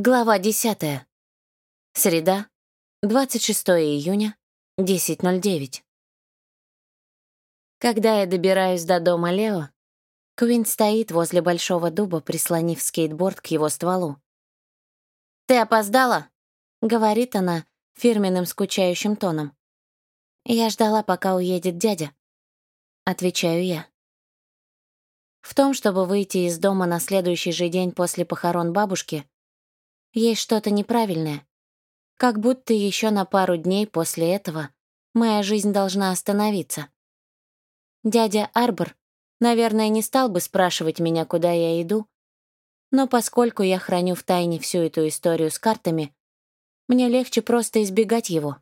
Глава 10. Среда, 26 июня, 10.09. Когда я добираюсь до дома Лео, Куин стоит возле большого дуба, прислонив скейтборд к его стволу. «Ты опоздала?» — говорит она фирменным скучающим тоном. «Я ждала, пока уедет дядя», — отвечаю я. В том, чтобы выйти из дома на следующий же день после похорон бабушки, есть что-то неправильное. Как будто еще на пару дней после этого моя жизнь должна остановиться. Дядя Арбор, наверное, не стал бы спрашивать меня, куда я иду, но поскольку я храню в тайне всю эту историю с картами, мне легче просто избегать его.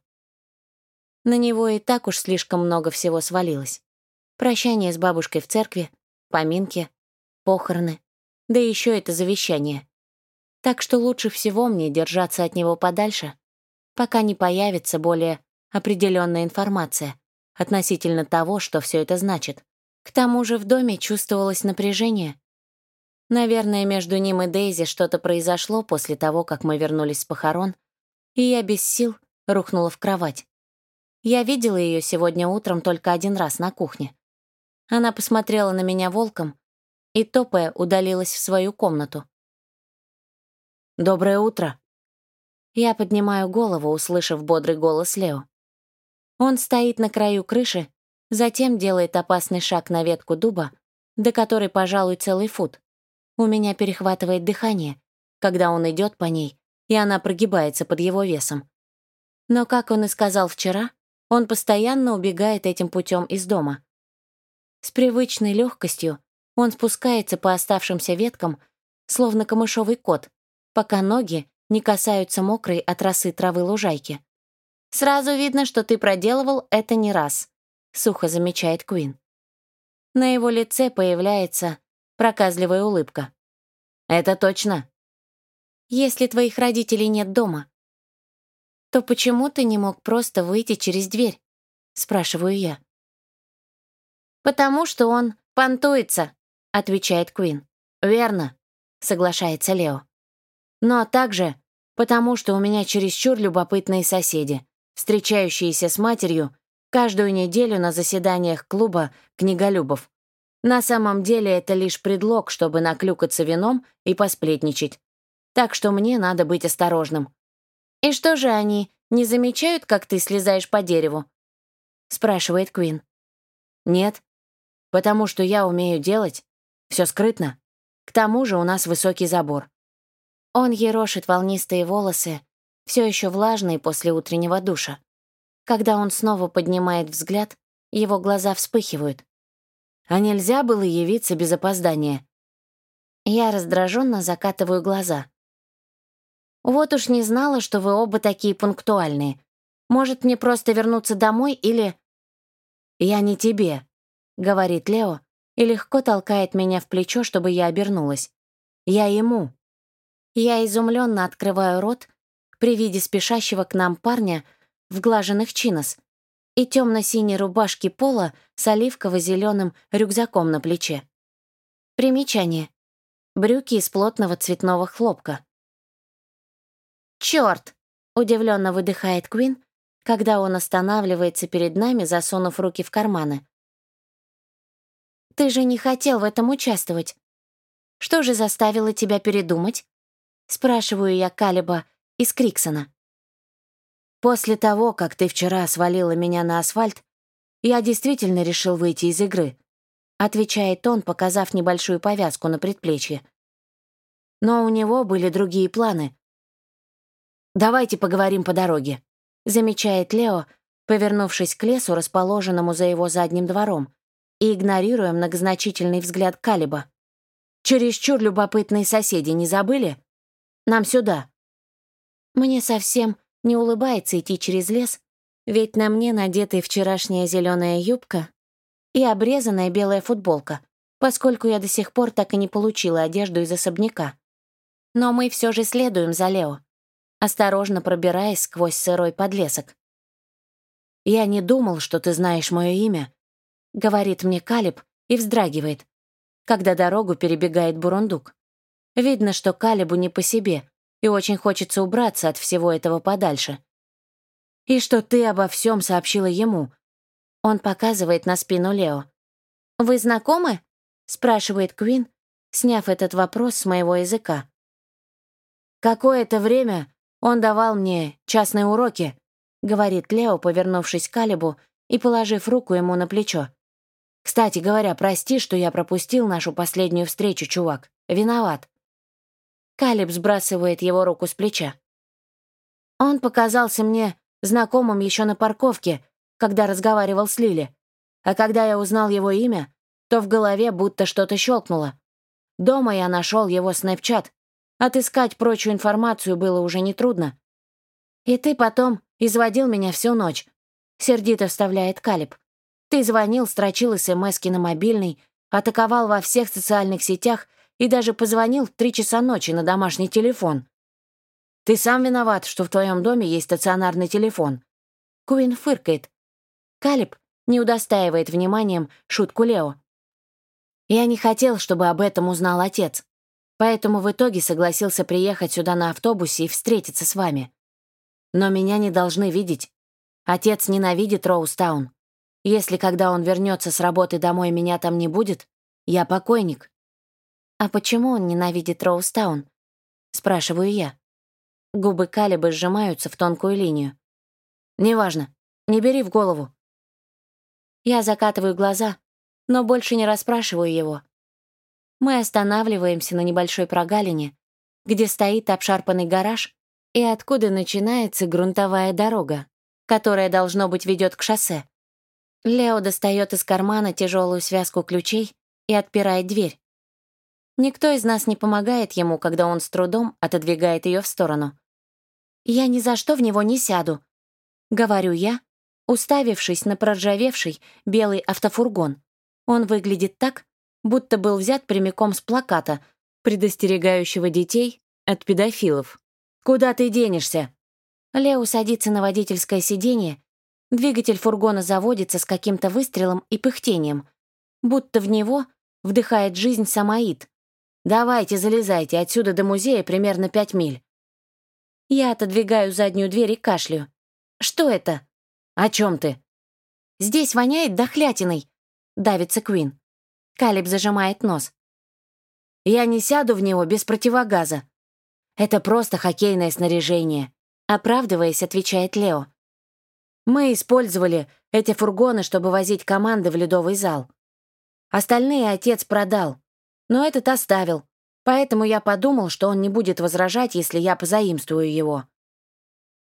На него и так уж слишком много всего свалилось. Прощание с бабушкой в церкви, поминки, похороны, да еще это завещание. Так что лучше всего мне держаться от него подальше, пока не появится более определенная информация относительно того, что все это значит. К тому же в доме чувствовалось напряжение. Наверное, между ним и Дейзи что-то произошло после того, как мы вернулись с похорон, и я без сил рухнула в кровать. Я видела ее сегодня утром только один раз на кухне. Она посмотрела на меня волком и, топая, удалилась в свою комнату. «Доброе утро». Я поднимаю голову, услышав бодрый голос Лео. Он стоит на краю крыши, затем делает опасный шаг на ветку дуба, до которой, пожалуй, целый фут. У меня перехватывает дыхание, когда он идет по ней, и она прогибается под его весом. Но, как он и сказал вчера, он постоянно убегает этим путем из дома. С привычной легкостью он спускается по оставшимся веткам, словно камышовый кот, пока ноги не касаются мокрой от росы травы лужайки. «Сразу видно, что ты проделывал это не раз», — сухо замечает Куин. На его лице появляется проказливая улыбка. «Это точно». «Если твоих родителей нет дома, то почему ты не мог просто выйти через дверь?» — спрашиваю я. «Потому что он понтуется», — отвечает Куин. «Верно», — соглашается Лео но также потому, что у меня чересчур любопытные соседи, встречающиеся с матерью каждую неделю на заседаниях клуба книголюбов. На самом деле это лишь предлог, чтобы наклюкаться вином и посплетничать. Так что мне надо быть осторожным. «И что же они, не замечают, как ты слезаешь по дереву?» — спрашивает Квин. «Нет, потому что я умею делать. Все скрытно. К тому же у нас высокий забор. Он ерошит волнистые волосы, все еще влажные после утреннего душа. Когда он снова поднимает взгляд, его глаза вспыхивают. А нельзя было явиться без опоздания. Я раздраженно закатываю глаза. Вот уж не знала, что вы оба такие пунктуальные. Может, мне просто вернуться домой или... «Я не тебе», — говорит Лео и легко толкает меня в плечо, чтобы я обернулась. «Я ему». Я изумленно открываю рот при виде спешащего к нам парня в глаженных чинос и темно-синей рубашки пола с оливково-зеленым рюкзаком на плече. Примечание. Брюки из плотного цветного хлопка. «Чёрт!» — удивленно выдыхает Квин, когда он останавливается перед нами, засунув руки в карманы. «Ты же не хотел в этом участвовать. Что же заставило тебя передумать?» Спрашиваю я Калиба из Криксона. После того, как ты вчера свалила меня на асфальт, я действительно решил выйти из игры, отвечает он, показав небольшую повязку на предплечье. Но у него были другие планы. «Давайте поговорим по дороге», — замечает Лео, повернувшись к лесу, расположенному за его задним двором, и игнорируя многозначительный взгляд Калиба. «Чересчур любопытные соседи не забыли?» Нам сюда». Мне совсем не улыбается идти через лес, ведь на мне надетая вчерашняя зеленая юбка и обрезанная белая футболка, поскольку я до сих пор так и не получила одежду из особняка. Но мы все же следуем за Лео, осторожно пробираясь сквозь сырой подлесок. «Я не думал, что ты знаешь мое имя», — говорит мне Калиб и вздрагивает, когда дорогу перебегает бурундук. Видно, что Калибу не по себе и очень хочется убраться от всего этого подальше. И что ты обо всем сообщила ему. Он показывает на спину Лео. «Вы знакомы?» — спрашивает Квин, сняв этот вопрос с моего языка. «Какое-то время он давал мне частные уроки», — говорит Лео, повернувшись к Калибу и положив руку ему на плечо. «Кстати говоря, прости, что я пропустил нашу последнюю встречу, чувак. Виноват». Калиб сбрасывает его руку с плеча. Он показался мне знакомым еще на парковке, когда разговаривал с Лили. А когда я узнал его имя, то в голове будто что-то щелкнуло. Дома я нашел его снэпчат. Отыскать прочую информацию было уже нетрудно. «И ты потом изводил меня всю ночь», — сердито вставляет Калиб. «Ты звонил, строчил смски на мобильный, атаковал во всех социальных сетях и даже позвонил в три часа ночи на домашний телефон. Ты сам виноват, что в твоем доме есть стационарный телефон». Куин фыркает. Калиб не удостаивает вниманием шутку Лео. «Я не хотел, чтобы об этом узнал отец. Поэтому в итоге согласился приехать сюда на автобусе и встретиться с вами. Но меня не должны видеть. Отец ненавидит Роустаун. Если когда он вернется с работы домой, меня там не будет, я покойник. «А почему он ненавидит Роустаун?» — спрашиваю я. Губы Калиба сжимаются в тонкую линию. «Неважно. Не бери в голову». Я закатываю глаза, но больше не расспрашиваю его. Мы останавливаемся на небольшой прогалине, где стоит обшарпанный гараж и откуда начинается грунтовая дорога, которая, должно быть, ведет к шоссе. Лео достает из кармана тяжелую связку ключей и отпирает дверь. Никто из нас не помогает ему, когда он с трудом отодвигает ее в сторону. «Я ни за что в него не сяду», — говорю я, уставившись на проржавевший белый автофургон. Он выглядит так, будто был взят прямиком с плаката, предостерегающего детей от педофилов. «Куда ты денешься?» Лео садится на водительское сиденье, двигатель фургона заводится с каким-то выстрелом и пыхтением, будто в него вдыхает жизнь Самаид. «Давайте, залезайте, отсюда до музея примерно пять миль». Я отодвигаю заднюю дверь и кашлю. «Что это?» «О чем ты?» «Здесь воняет дохлятиной», — давится Квин. Калиб зажимает нос. «Я не сяду в него без противогаза. Это просто хоккейное снаряжение», — оправдываясь, отвечает Лео. «Мы использовали эти фургоны, чтобы возить команды в ледовый зал. Остальные отец продал, но этот оставил, поэтому я подумал, что он не будет возражать, если я позаимствую его».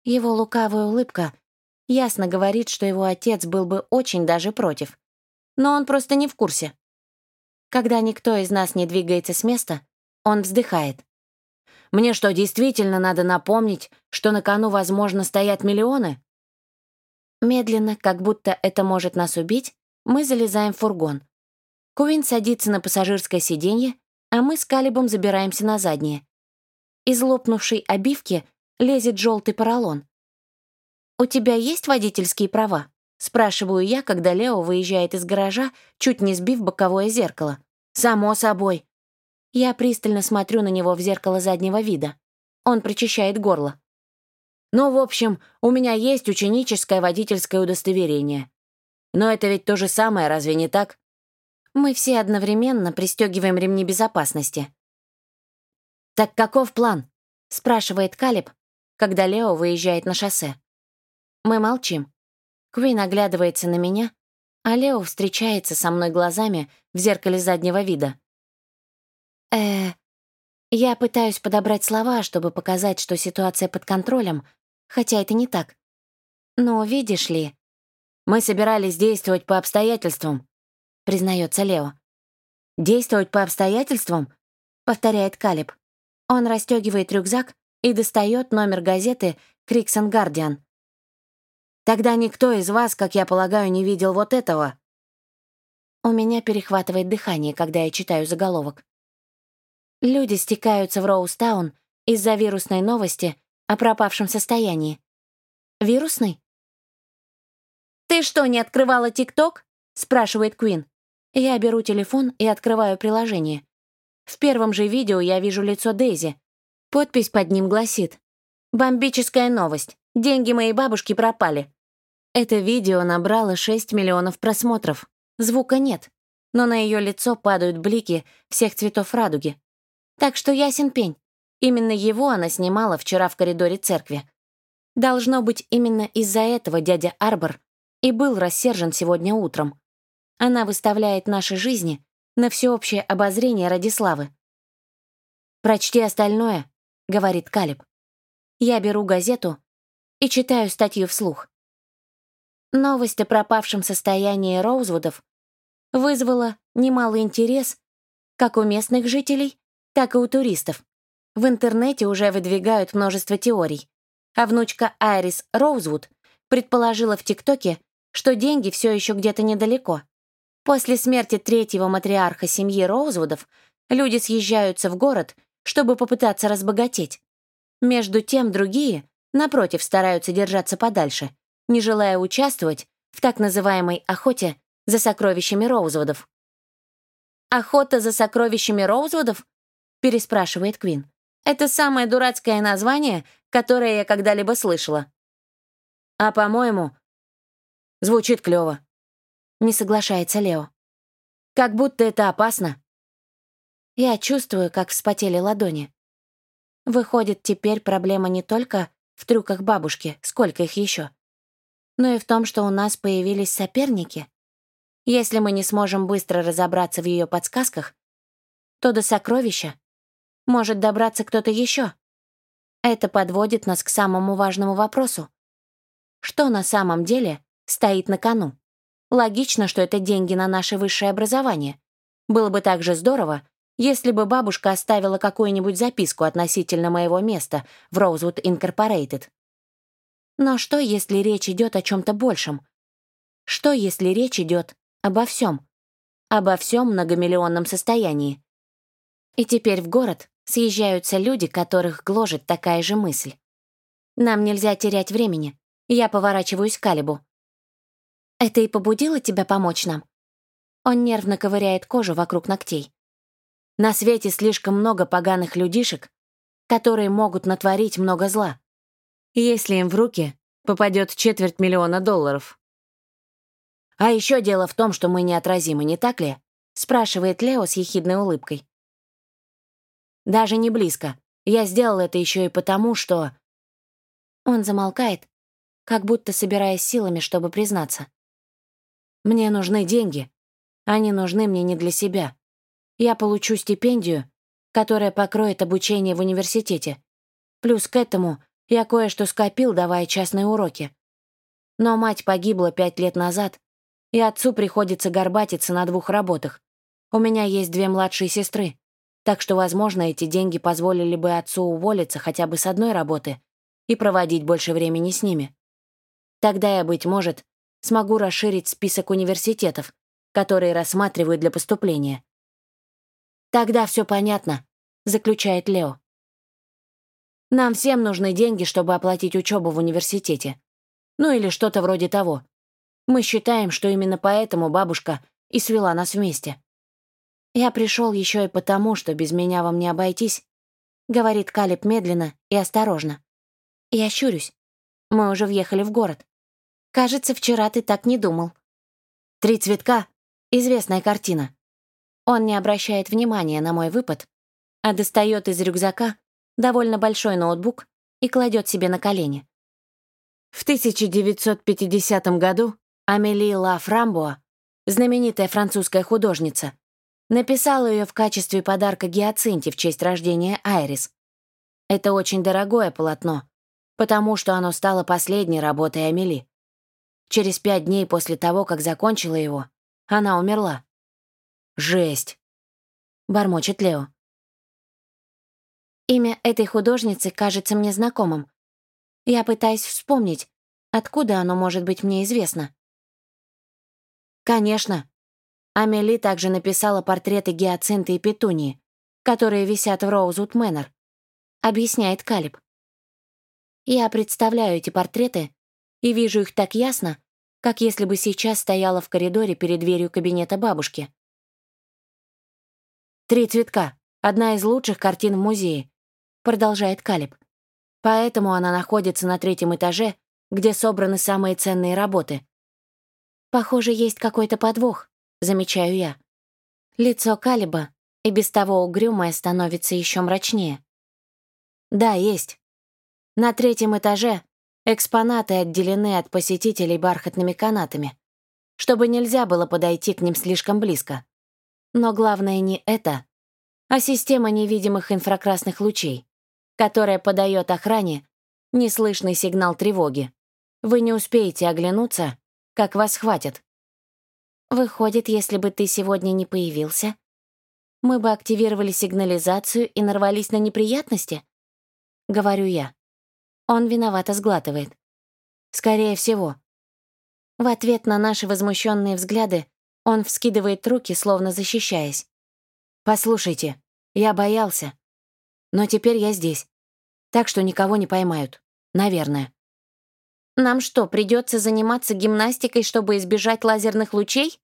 Его лукавая улыбка ясно говорит, что его отец был бы очень даже против. Но он просто не в курсе. Когда никто из нас не двигается с места, он вздыхает. «Мне что, действительно надо напомнить, что на кону, возможно, стоят миллионы?» Медленно, как будто это может нас убить, мы залезаем в фургон. Куин садится на пассажирское сиденье, а мы с Калибом забираемся на заднее. Из лопнувшей обивки лезет желтый поролон. «У тебя есть водительские права?» Спрашиваю я, когда Лео выезжает из гаража, чуть не сбив боковое зеркало. «Само собой». Я пристально смотрю на него в зеркало заднего вида. Он прочищает горло. «Ну, в общем, у меня есть ученическое водительское удостоверение. Но это ведь то же самое, разве не так?» Мы все одновременно пристегиваем ремни безопасности. «Так каков план?» — спрашивает Калиб, когда Лео выезжает на шоссе. Мы молчим. Квин оглядывается на меня, а Лео встречается со мной глазами в зеркале заднего вида. э Я пытаюсь подобрать слова, чтобы показать, что ситуация под контролем, хотя это не так. Но видишь ли, мы собирались действовать по обстоятельствам, признается Лео. Действовать по обстоятельствам? повторяет Калиб. Он расстегивает рюкзак и достает номер газеты «Криксон Гардиан», Тогда никто из вас, как я полагаю, не видел вот этого». У меня перехватывает дыхание, когда я читаю заголовок. Люди стекаются в Роустаун из-за вирусной новости о пропавшем состоянии. Вирусный? «Ты что, не открывала ТикТок?» — спрашивает Квин. Я беру телефон и открываю приложение. В первом же видео я вижу лицо Дейзи. Подпись под ним гласит «Бомбическая новость. Деньги моей бабушки пропали». Это видео набрало 6 миллионов просмотров. Звука нет, но на ее лицо падают блики всех цветов радуги. Так что ясен пень. Именно его она снимала вчера в коридоре церкви. Должно быть, именно из-за этого дядя Арбор и был рассержен сегодня утром. Она выставляет наши жизни на всеобщее обозрение ради славы. «Прочти остальное», — говорит Калиб. Я беру газету и читаю статью вслух. Новость о пропавшем состоянии Роузвудов вызвала немалый интерес как у местных жителей, так и у туристов. В интернете уже выдвигают множество теорий, а внучка Айрис Роузвуд предположила в ТикТоке, что деньги все еще где-то недалеко. После смерти третьего матриарха семьи Роузвудов люди съезжаются в город, чтобы попытаться разбогатеть. Между тем другие, напротив, стараются держаться подальше, не желая участвовать в так называемой охоте за сокровищами Роузвудов. «Охота за сокровищами Роузвудов?» переспрашивает Квин. «Это самое дурацкое название, которое я когда-либо слышала». «А, по-моему, звучит клёво», — не соглашается Лео. «Как будто это опасно». Я чувствую, как вспотели ладони. Выходит, теперь проблема не только в трюках бабушки, сколько их еще, но и в том, что у нас появились соперники. Если мы не сможем быстро разобраться в ее подсказках, то до сокровища может добраться кто-то еще. Это подводит нас к самому важному вопросу. Что на самом деле стоит на кону? Логично, что это деньги на наше высшее образование. Было бы также здорово, если бы бабушка оставила какую-нибудь записку относительно моего места в Rosewood Incorporated. Но что, если речь идет о чем-то большем? Что, если речь идет обо всем? Обо всем многомиллионном состоянии. И теперь в город съезжаются люди, которых гложет такая же мысль. Нам нельзя терять времени. Я поворачиваюсь к Калибу. «Это и побудило тебя помочь нам?» Он нервно ковыряет кожу вокруг ногтей. На свете слишком много поганых людишек, которые могут натворить много зла, если им в руки попадет четверть миллиона долларов. «А еще дело в том, что мы неотразимы, не так ли?» — спрашивает Лео с ехидной улыбкой. «Даже не близко. Я сделал это еще и потому, что...» Он замолкает, как будто собираясь силами, чтобы признаться. «Мне нужны деньги. Они нужны мне не для себя я получу стипендию, которая покроет обучение в университете. Плюс к этому я кое-что скопил, давая частные уроки. Но мать погибла пять лет назад, и отцу приходится горбатиться на двух работах. У меня есть две младшие сестры, так что, возможно, эти деньги позволили бы отцу уволиться хотя бы с одной работы и проводить больше времени с ними. Тогда я, быть может, смогу расширить список университетов, которые рассматривают для поступления. «Тогда все понятно», — заключает Лео. «Нам всем нужны деньги, чтобы оплатить учебу в университете. Ну или что-то вроде того. Мы считаем, что именно поэтому бабушка и свела нас вместе. Я пришел еще и потому, что без меня вам не обойтись», — говорит Калиб медленно и осторожно. Я щурюсь. Мы уже въехали в город. Кажется, вчера ты так не думал. «Три цветка» — известная картина. Он не обращает внимания на мой выпад, а достает из рюкзака довольно большой ноутбук и кладет себе на колени. В 1950 году Амели Ла Фрамбоа, знаменитая французская художница, написала ее в качестве подарка Гиацинте в честь рождения Айрис. Это очень дорогое полотно, потому что оно стало последней работой Амели. Через пять дней после того, как закончила его, она умерла. «Жесть!» — бормочет Лео. Имя этой художницы кажется мне знакомым. Я пытаюсь вспомнить, откуда оно может быть мне известно. Конечно. Амели также написала портреты Гиацинты и Петунии, которые висят в Роузвуд Мэннер, объясняет Калиб. Я представляю эти портреты и вижу их так ясно, как если бы сейчас стояла в коридоре перед дверью кабинета бабушки. «Три цветка» — одна из лучших картин в музее. продолжает Калиб. Поэтому она находится на третьем этаже, где собраны самые ценные работы. Похоже, есть какой-то подвох, замечаю я. Лицо Калиба, и без того угрюмое, становится еще мрачнее. Да, есть. На третьем этаже экспонаты отделены от посетителей бархатными канатами, чтобы нельзя было подойти к ним слишком близко. Но главное не это, а система невидимых инфракрасных лучей которая подает охране неслышный сигнал тревоги. Вы не успеете оглянуться, как вас хватит. Выходит, если бы ты сегодня не появился, мы бы активировали сигнализацию и нарвались на неприятности? Говорю я. Он виновато сглатывает. Скорее всего. В ответ на наши возмущенные взгляды он вскидывает руки, словно защищаясь. «Послушайте, я боялся. Но теперь я здесь. Так что никого не поймают. Наверное. Нам что, придется заниматься гимнастикой, чтобы избежать лазерных лучей?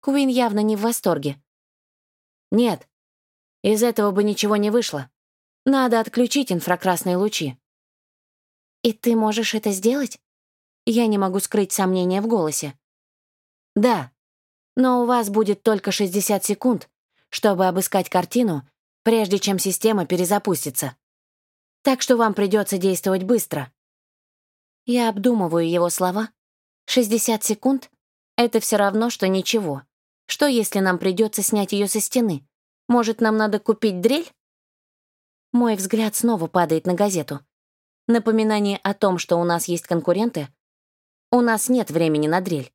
Куин явно не в восторге. Нет. Из этого бы ничего не вышло. Надо отключить инфракрасные лучи. И ты можешь это сделать? Я не могу скрыть сомнения в голосе. Да. Но у вас будет только 60 секунд, чтобы обыскать картину прежде чем система перезапустится. Так что вам придется действовать быстро. Я обдумываю его слова. 60 секунд — это все равно, что ничего. Что, если нам придется снять ее со стены? Может, нам надо купить дрель? Мой взгляд снова падает на газету. Напоминание о том, что у нас есть конкуренты. У нас нет времени на дрель.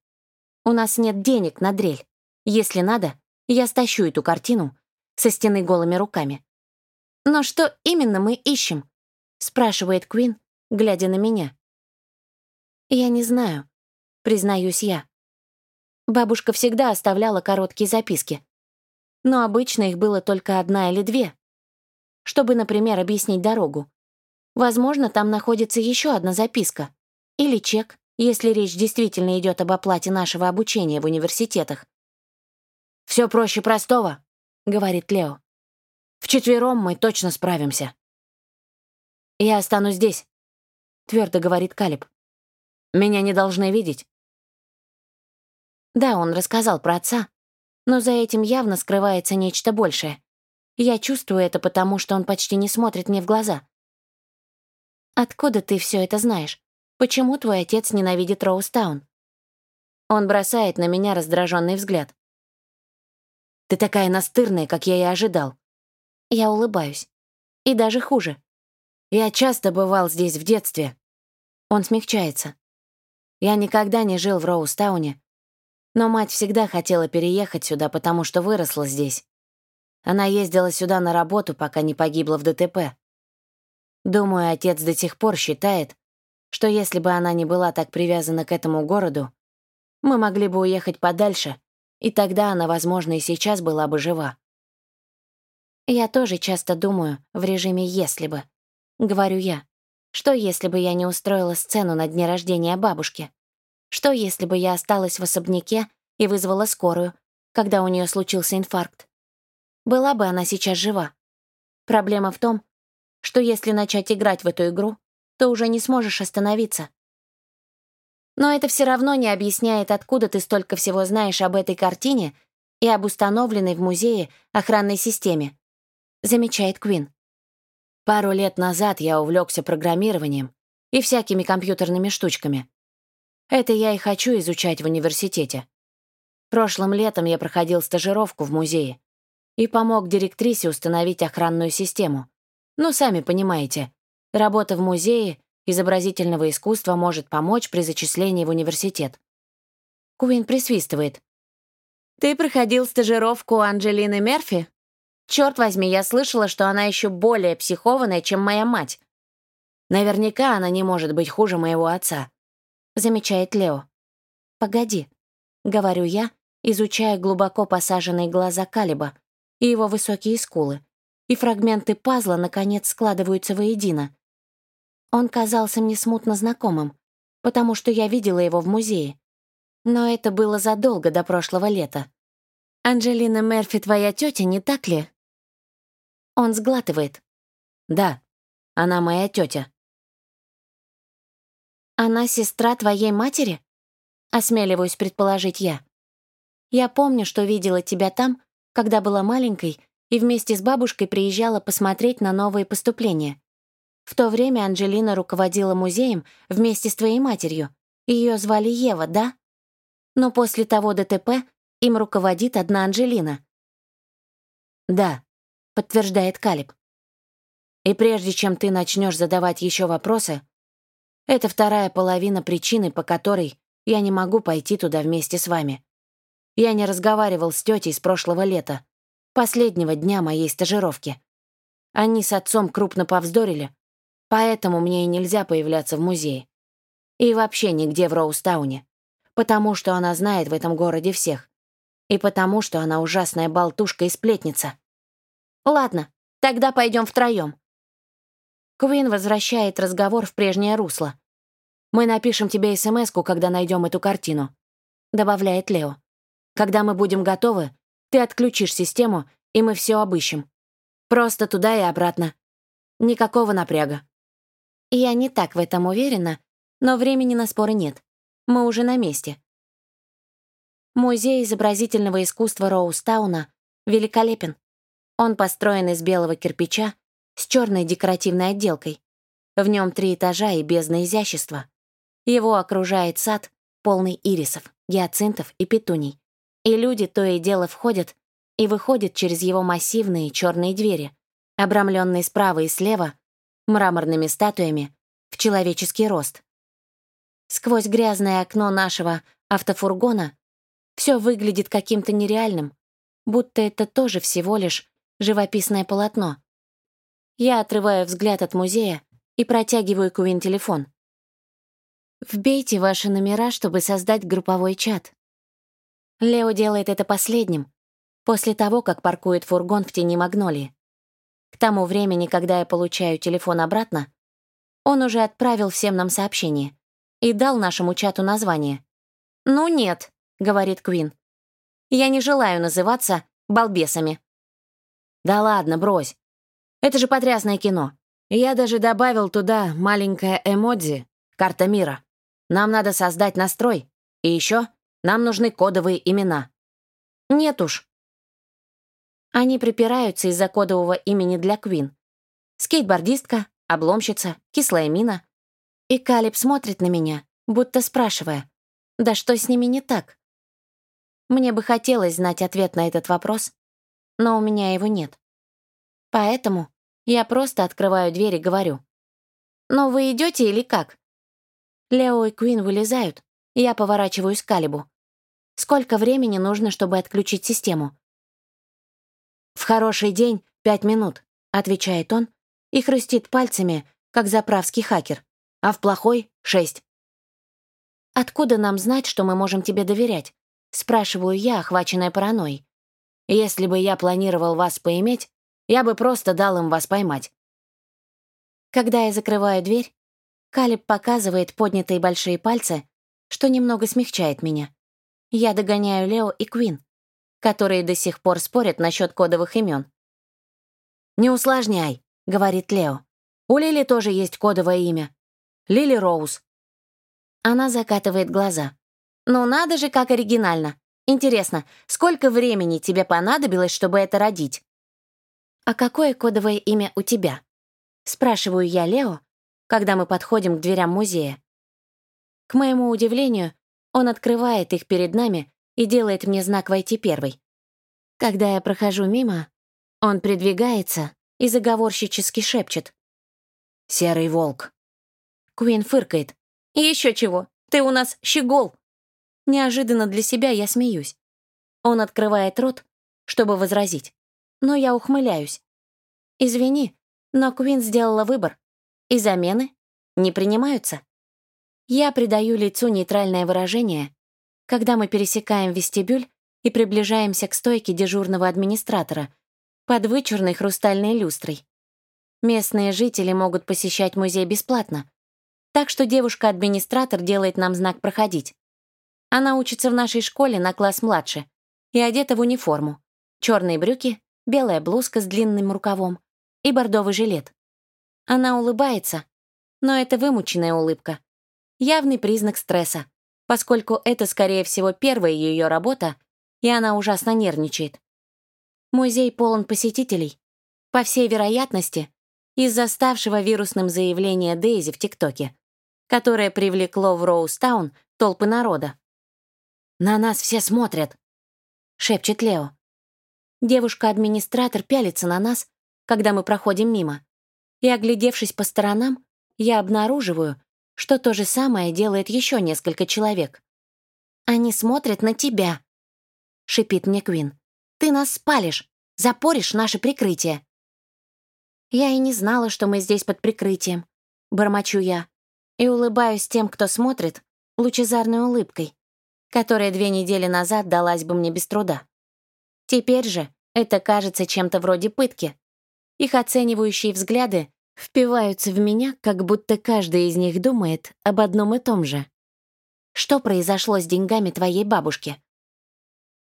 У нас нет денег на дрель. Если надо, я стащу эту картину со стены голыми руками. «Но что именно мы ищем?» — спрашивает Квин, глядя на меня. «Я не знаю», — признаюсь я. Бабушка всегда оставляла короткие записки. Но обычно их было только одна или две. Чтобы, например, объяснить дорогу. Возможно, там находится еще одна записка. Или чек, если речь действительно идет об оплате нашего обучения в университетах. Все проще простого», — говорит Лео. «Вчетвером мы точно справимся». «Я останусь здесь», — твердо говорит Калиб. «Меня не должны видеть». Да, он рассказал про отца, но за этим явно скрывается нечто большее. Я чувствую это потому, что он почти не смотрит мне в глаза. «Откуда ты все это знаешь? Почему твой отец ненавидит Роустаун?» Он бросает на меня раздраженный взгляд. Ты такая настырная, как я и ожидал». Я улыбаюсь. И даже хуже. Я часто бывал здесь в детстве. Он смягчается. Я никогда не жил в Роустауне, но мать всегда хотела переехать сюда, потому что выросла здесь. Она ездила сюда на работу, пока не погибла в ДТП. Думаю, отец до сих пор считает, что если бы она не была так привязана к этому городу, мы могли бы уехать подальше и тогда она, возможно, и сейчас была бы жива. Я тоже часто думаю в режиме «если бы». Говорю я. Что, если бы я не устроила сцену на дне рождения бабушки? Что, если бы я осталась в особняке и вызвала скорую, когда у нее случился инфаркт? Была бы она сейчас жива. Проблема в том, что если начать играть в эту игру, то уже не сможешь остановиться. Но это все равно не объясняет, откуда ты столько всего знаешь об этой картине и об установленной в музее охранной системе, замечает Квин. Пару лет назад я увлекся программированием и всякими компьютерными штучками. Это я и хочу изучать в университете. Прошлым летом я проходил стажировку в музее и помог директрисе установить охранную систему. Ну, сами понимаете, работа в музее изобразительного искусства может помочь при зачислении в университет. Куин присвистывает. «Ты проходил стажировку у Анджелины Мерфи? Черт возьми, я слышала, что она еще более психованная, чем моя мать. Наверняка она не может быть хуже моего отца», — замечает Лео. «Погоди», — говорю я, изучая глубоко посаженные глаза Калиба и его высокие скулы, и фрагменты пазла, наконец, складываются воедино. Он казался мне смутно знакомым, потому что я видела его в музее. Но это было задолго до прошлого лета. «Анджелина Мерфи твоя тетя, не так ли?» Он сглатывает. Да, она моя тетя. Она сестра твоей матери? Осмеливаюсь предположить я. Я помню, что видела тебя там, когда была маленькой и вместе с бабушкой приезжала посмотреть на новые поступления. В то время Анжелина руководила музеем вместе с твоей матерью. Ее звали Ева, да? Но после того ДТП им руководит одна Анжелина. «Да», — подтверждает Калиб. «И прежде чем ты начнешь задавать еще вопросы, это вторая половина причины, по которой я не могу пойти туда вместе с вами. Я не разговаривал с тетей с прошлого лета, последнего дня моей стажировки. Они с отцом крупно повздорили, поэтому мне и нельзя появляться в музее. И вообще нигде в Роустауне, потому что она знает в этом городе всех. И потому что она ужасная болтушка и сплетница. Ладно, тогда пойдем втроем. Куин возвращает разговор в прежнее русло. «Мы напишем тебе смс когда найдем эту картину», — добавляет Лео. «Когда мы будем готовы, ты отключишь систему, и мы все обыщем. Просто туда и обратно. Никакого напряга». Я не так в этом уверена, но времени на споры нет. Мы уже на месте. Музей изобразительного искусства Роустауна великолепен. Он построен из белого кирпича с черной декоративной отделкой. В нем три этажа и бездна изящества. Его окружает сад, полный ирисов, гиацинтов и петуний. И люди то и дело входят и выходят через его массивные черные двери, обрамленные справа и слева мраморными статуями в человеческий рост. Сквозь грязное окно нашего автофургона все выглядит каким-то нереальным, будто это тоже всего лишь живописное полотно. Я отрываю взгляд от музея и протягиваю Куин телефон. Вбейте ваши номера, чтобы создать групповой чат. Лео делает это последним, после того, как паркует фургон в тени магнолии. К тому времени, когда я получаю телефон обратно, он уже отправил всем нам сообщение и дал нашему чату название. «Ну нет», — говорит Квин. «Я не желаю называться балбесами». «Да ладно, брось. Это же потрясное кино. Я даже добавил туда маленькое эмодзи, карта мира. Нам надо создать настрой. И еще нам нужны кодовые имена. Нет уж. Они припираются из-за кодового имени для Квин. Скейтбордистка, обломщица, кислая мина. И Калиб смотрит на меня, будто спрашивая, да что с ними не так? Мне бы хотелось знать ответ на этот вопрос, но у меня его нет. Поэтому я просто открываю дверь и говорю. «Ну вы идете или как?» Лео и Куин вылезают, я поворачиваюсь к Калибу. Сколько времени нужно, чтобы отключить систему? «В хороший день — пять минут», — отвечает он и хрустит пальцами, как заправский хакер, а в плохой — шесть. «Откуда нам знать, что мы можем тебе доверять?» — спрашиваю я, охваченная паранойей. «Если бы я планировал вас поиметь, я бы просто дал им вас поймать». Когда я закрываю дверь, Калиб показывает поднятые большие пальцы, что немного смягчает меня. Я догоняю Лео и Квин, которые до сих пор спорят насчет кодовых имен. «Не усложняй», — говорит Лео. «У Лили тоже есть кодовое имя. Лили Роуз». Она закатывает глаза. «Ну надо же, как оригинально. Интересно, сколько времени тебе понадобилось, чтобы это родить?» «А какое кодовое имя у тебя?» Спрашиваю я Лео, когда мы подходим к дверям музея. К моему удивлению, он открывает их перед нами и делает мне знак «Войти первый». Когда я прохожу мимо, он придвигается и заговорщически шепчет. «Серый волк». Куин фыркает. Еще чего, ты у нас щегол!» Неожиданно для себя я смеюсь. Он открывает рот, чтобы возразить, но я ухмыляюсь. «Извини, но Куин сделала выбор, и замены не принимаются. Я придаю лицу нейтральное выражение, когда мы пересекаем вестибюль и приближаемся к стойке дежурного администратора под вычурной хрустальной люстрой. Местные жители могут посещать музей бесплатно, так что девушка-администратор делает нам знак «Проходить». Она учится в нашей школе на класс младше и одета в униформу. Черные брюки, белая блузка с длинным рукавом и бордовый жилет. Она улыбается, но это вымученная улыбка. Явный признак стресса, поскольку это, скорее всего, первая ее работа, и она ужасно нервничает. Музей полон посетителей. По всей вероятности, из-за ставшего вирусным заявления Дейзи в ТикТоке, которое привлекло в Роустаун толпы народа. «На нас все смотрят», — шепчет Лео. Девушка-администратор пялится на нас, когда мы проходим мимо. И, оглядевшись по сторонам, я обнаруживаю, что то же самое делает еще несколько человек. «Они смотрят на тебя», — шипит мне Квин. «Ты нас спалишь, запоришь наше прикрытие». Я и не знала, что мы здесь под прикрытием. Бормочу я и улыбаюсь тем, кто смотрит, лучезарной улыбкой, которая две недели назад далась бы мне без труда. Теперь же это кажется чем-то вроде пытки. Их оценивающие взгляды впиваются в меня, как будто каждый из них думает об одном и том же. Что произошло с деньгами твоей бабушки?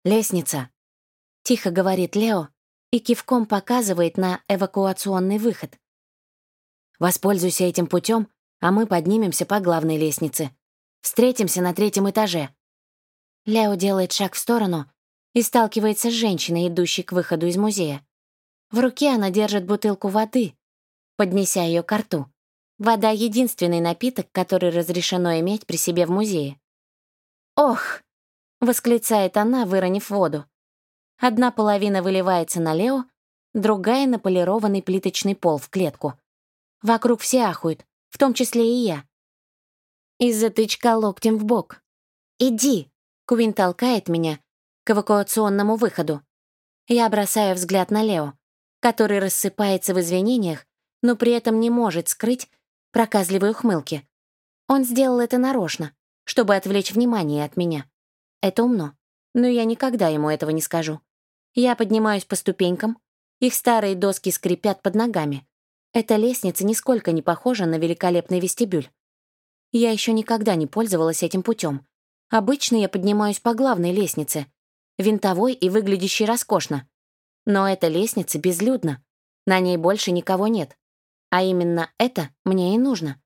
«Лестница», — тихо говорит Лео и кивком показывает на эвакуационный выход. «Воспользуйся этим путем, а мы поднимемся по главной лестнице. Встретимся на третьем этаже». Лео делает шаг в сторону, и сталкивается с женщиной, идущей к выходу из музея. В руке она держит бутылку воды, поднеся ее к рту. Вода — единственный напиток, который разрешено иметь при себе в музее. «Ох!» — восклицает она, выронив воду. Одна половина выливается на Лео, другая — на полированный плиточный пол в клетку. Вокруг все ахуют, в том числе и я. Из-за тычка локтем в бок. «Иди!» — Куин толкает меня, к эвакуационному выходу. Я бросаю взгляд на Лео, который рассыпается в извинениях, но при этом не может скрыть проказливые ухмылки. Он сделал это нарочно, чтобы отвлечь внимание от меня. Это умно, но я никогда ему этого не скажу. Я поднимаюсь по ступенькам, их старые доски скрипят под ногами. Эта лестница нисколько не похожа на великолепный вестибюль. Я еще никогда не пользовалась этим путем. Обычно я поднимаюсь по главной лестнице, винтовой и выглядящей роскошно. Но эта лестница безлюдна, на ней больше никого нет. А именно это мне и нужно.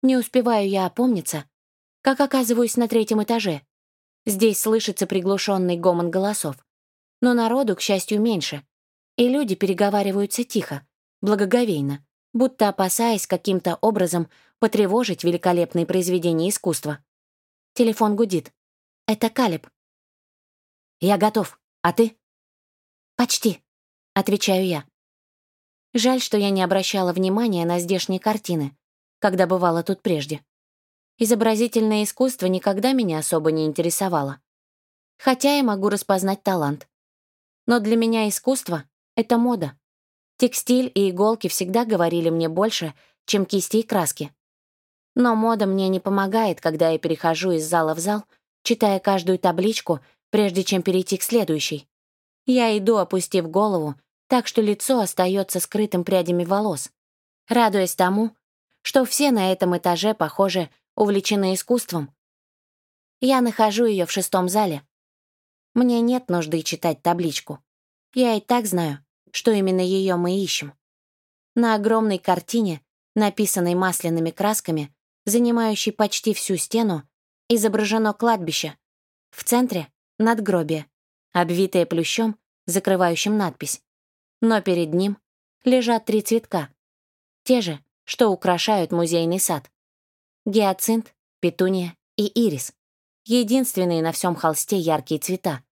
Не успеваю я опомниться, как оказываюсь на третьем этаже. Здесь слышится приглушенный гомон голосов. Но народу, к счастью, меньше. И люди переговариваются тихо, благоговейно, будто опасаясь каким-то образом потревожить великолепные произведения искусства. Телефон гудит. Это Калиб. «Я готов. А ты?» «Почти», — отвечаю я. Жаль, что я не обращала внимания на здешние картины, когда бывала тут прежде. Изобразительное искусство никогда меня особо не интересовало. Хотя я могу распознать талант. Но для меня искусство — это мода. Текстиль и иголки всегда говорили мне больше, чем кисти и краски. Но мода мне не помогает, когда я перехожу из зала в зал, читая каждую табличку прежде чем перейти к следующей. Я иду, опустив голову, так что лицо остается скрытым прядями волос, радуясь тому, что все на этом этаже, похоже, увлечены искусством. Я нахожу ее в шестом зале. Мне нет нужды читать табличку. Я и так знаю, что именно ее мы ищем. На огромной картине, написанной масляными красками, занимающей почти всю стену, изображено кладбище. В центре надгробие, обвитое плющом, закрывающим надпись. Но перед ним лежат три цветка. Те же, что украшают музейный сад. Гиацинт, петуния и ирис. Единственные на всем холсте яркие цвета.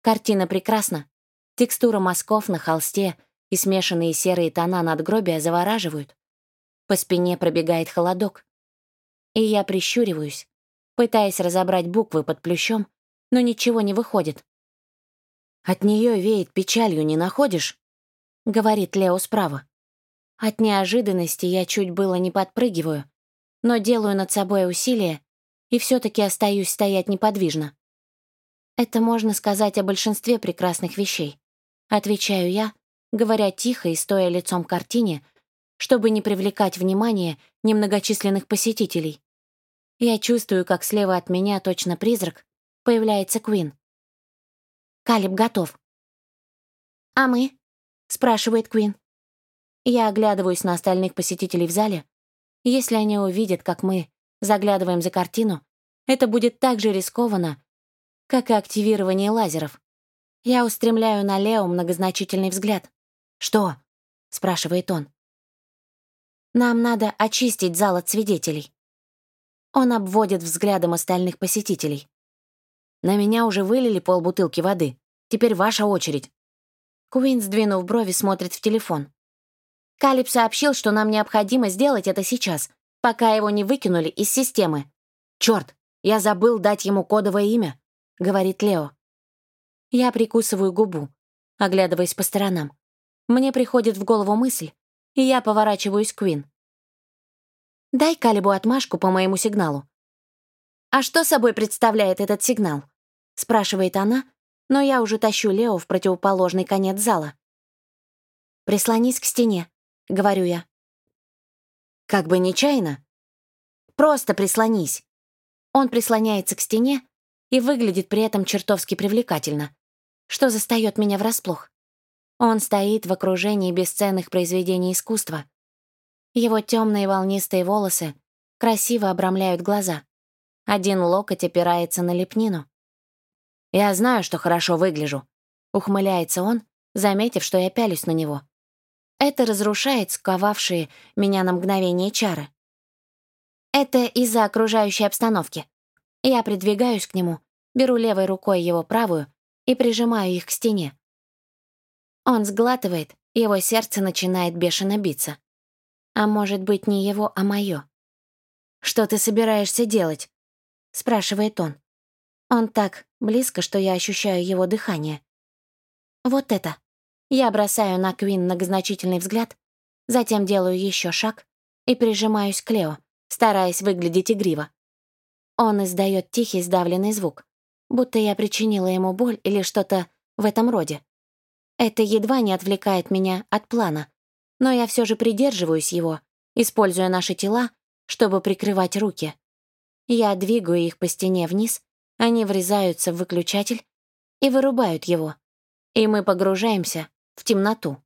Картина прекрасна. Текстура мазков на холсте и смешанные серые тона надгробия завораживают. По спине пробегает холодок. И я прищуриваюсь, пытаясь разобрать буквы под плющом, но ничего не выходит. «От нее веет печалью, не находишь?» — говорит Лео справа. От неожиданности я чуть было не подпрыгиваю, но делаю над собой усилие и все таки остаюсь стоять неподвижно. Это можно сказать о большинстве прекрасных вещей. Отвечаю я, говоря тихо и стоя лицом к картине, чтобы не привлекать внимание немногочисленных посетителей. Я чувствую, как слева от меня точно призрак Появляется Квин. Калиб готов. «А мы?» — спрашивает Квин. Я оглядываюсь на остальных посетителей в зале. Если они увидят, как мы заглядываем за картину, это будет так же рискованно, как и активирование лазеров. Я устремляю на Лео многозначительный взгляд. «Что?» — спрашивает он. «Нам надо очистить зал от свидетелей». Он обводит взглядом остальных посетителей. «На меня уже вылили полбутылки воды. Теперь ваша очередь». Куин, сдвинув брови, смотрит в телефон. Калиб сообщил, что нам необходимо сделать это сейчас, пока его не выкинули из системы. «Чёрт, я забыл дать ему кодовое имя», — говорит Лео. Я прикусываю губу, оглядываясь по сторонам. Мне приходит в голову мысль, и я поворачиваюсь к Квин. «Дай Калибу отмашку по моему сигналу». «А что собой представляет этот сигнал?» — спрашивает она, но я уже тащу Лео в противоположный конец зала. «Прислонись к стене», — говорю я. «Как бы нечаянно?» «Просто прислонись». Он прислоняется к стене и выглядит при этом чертовски привлекательно, что застаёт меня врасплох. Он стоит в окружении бесценных произведений искусства. Его темные волнистые волосы красиво обрамляют глаза. Один локоть опирается на лепнину. «Я знаю, что хорошо выгляжу», — ухмыляется он, заметив, что я пялюсь на него. Это разрушает сковавшие меня на мгновение чары. Это из-за окружающей обстановки. Я придвигаюсь к нему, беру левой рукой его правую и прижимаю их к стене. Он сглатывает, его сердце начинает бешено биться. А может быть, не его, а моё. «Что ты собираешься делать?» — спрашивает он. Он так близко, что я ощущаю его дыхание. Вот это. Я бросаю на Квин многозначительный взгляд, затем делаю еще шаг и прижимаюсь к Лео, стараясь выглядеть игриво. Он издает тихий сдавленный звук, будто я причинила ему боль или что-то в этом роде. Это едва не отвлекает меня от плана, но я все же придерживаюсь его, используя наши тела, чтобы прикрывать руки. Я двигаю их по стене вниз, они врезаются в выключатель и вырубают его. И мы погружаемся в темноту.